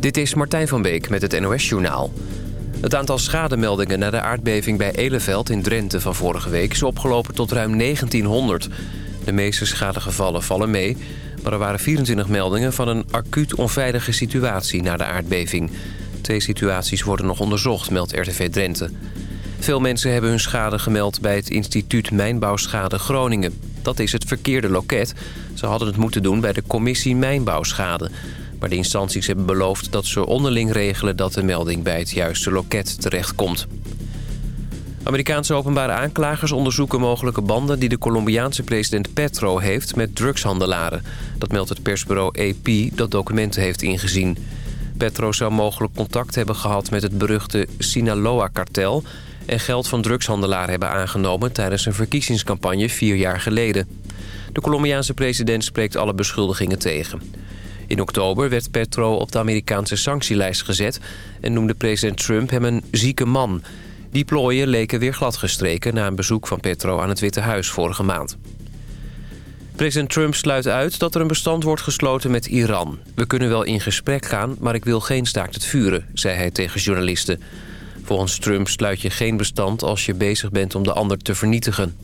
Dit is Martijn van Beek met het NOS-journaal. Het aantal schademeldingen na de aardbeving bij Eleveld in Drenthe van vorige week... is opgelopen tot ruim 1900. De meeste schadegevallen vallen mee... maar er waren 24 meldingen van een acuut onveilige situatie na de aardbeving. Twee situaties worden nog onderzocht, meldt RTV Drenthe. Veel mensen hebben hun schade gemeld bij het instituut Mijnbouwschade Groningen. Dat is het verkeerde loket. Ze hadden het moeten doen bij de commissie Mijnbouwschade... Maar de instanties hebben beloofd dat ze onderling regelen... dat de melding bij het juiste loket terechtkomt. Amerikaanse openbare aanklagers onderzoeken mogelijke banden... die de Colombiaanse president Petro heeft met drugshandelaren. Dat meldt het persbureau AP dat documenten heeft ingezien. Petro zou mogelijk contact hebben gehad met het beruchte Sinaloa-kartel... en geld van drugshandelaren hebben aangenomen... tijdens een verkiezingscampagne vier jaar geleden. De Colombiaanse president spreekt alle beschuldigingen tegen. In oktober werd Petro op de Amerikaanse sanctielijst gezet... en noemde president Trump hem een zieke man. Die plooien leken weer gladgestreken... na een bezoek van Petro aan het Witte Huis vorige maand. President Trump sluit uit dat er een bestand wordt gesloten met Iran. We kunnen wel in gesprek gaan, maar ik wil geen staakt het vuren... zei hij tegen journalisten. Volgens Trump sluit je geen bestand als je bezig bent om de ander te vernietigen.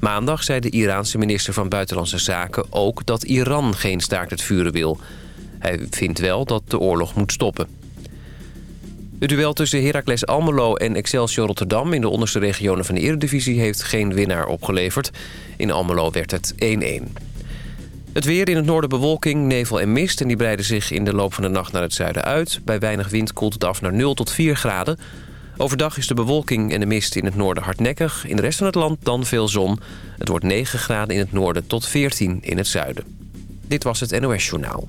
Maandag zei de Iraanse minister van Buitenlandse Zaken ook dat Iran geen staakt het vuren wil. Hij vindt wel dat de oorlog moet stoppen. Het duel tussen Heracles Almelo en Excelsior Rotterdam... in de onderste regionen van de Eredivisie heeft geen winnaar opgeleverd. In Almelo werd het 1-1. Het weer in het noorden bewolking, nevel en mist... en die breiden zich in de loop van de nacht naar het zuiden uit. Bij weinig wind koelt het af naar 0 tot 4 graden. Overdag is de bewolking en de mist in het noorden hardnekkig. In de rest van het land dan veel zon. Het wordt 9 graden in het noorden tot 14 in het zuiden. Dit was het NOS Journaal.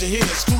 So glad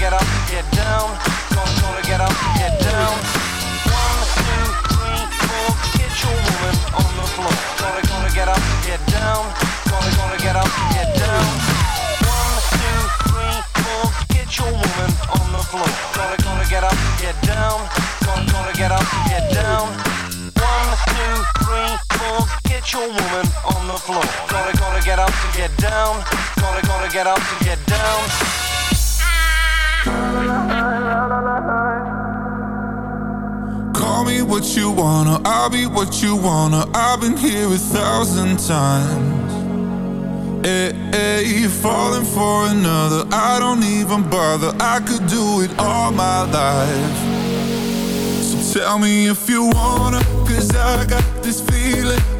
Get get get down. Get get. One, two, three, four. Get your woman on the floor. Gonna, gonna get up, get down. Gonna, gonna get up, get down your woman on the floor. Gonna, gonna get up, get down. Gonna, gonna get up, get down. One, two, three, four. Get your woman on the floor. Gotta, gotta get up to get down. Gotta, gotta get up to get down. Call me what you wanna, I'll be what you wanna. I've been here a thousand times. Eh, eh, hey, hey, falling for another, I don't even bother. I could do it all my life. So tell me if you wanna, cause I got this feeling.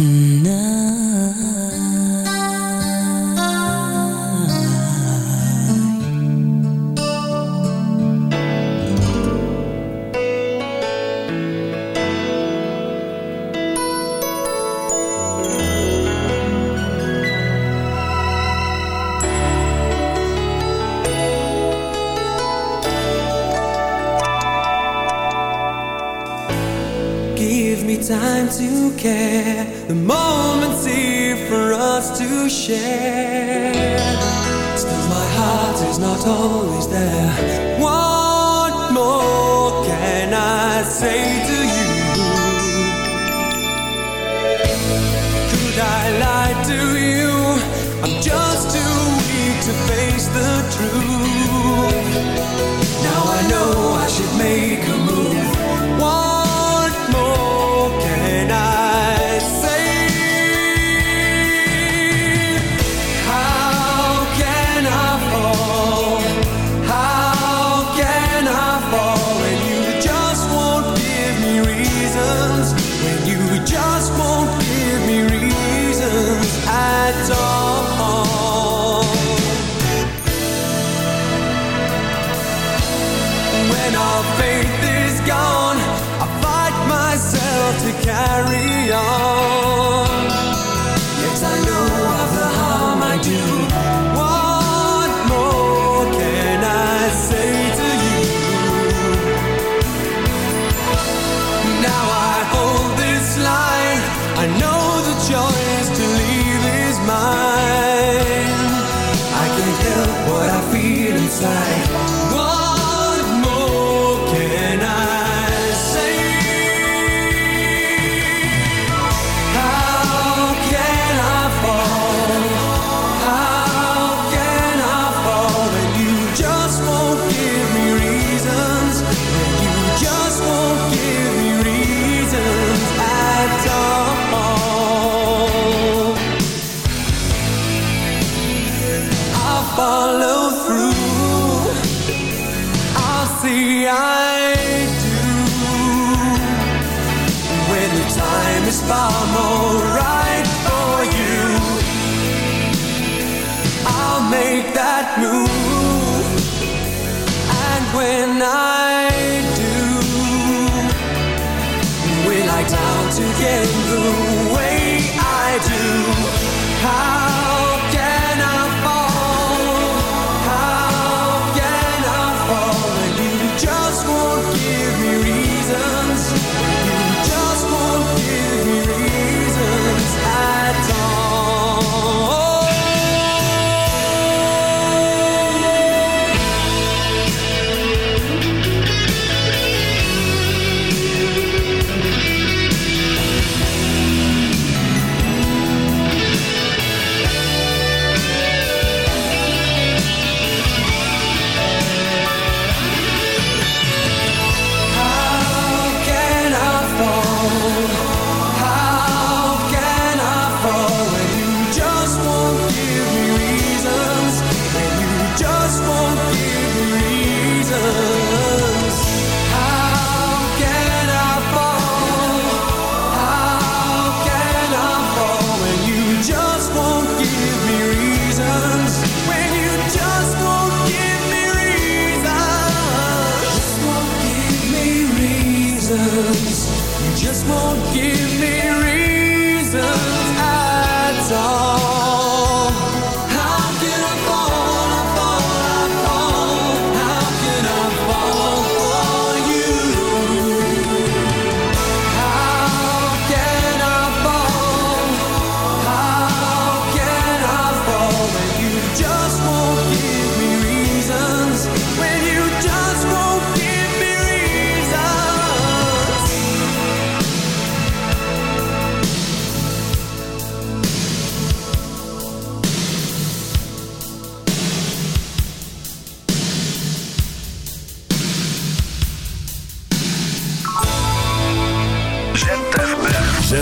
enough share. Still, my heart is not always there.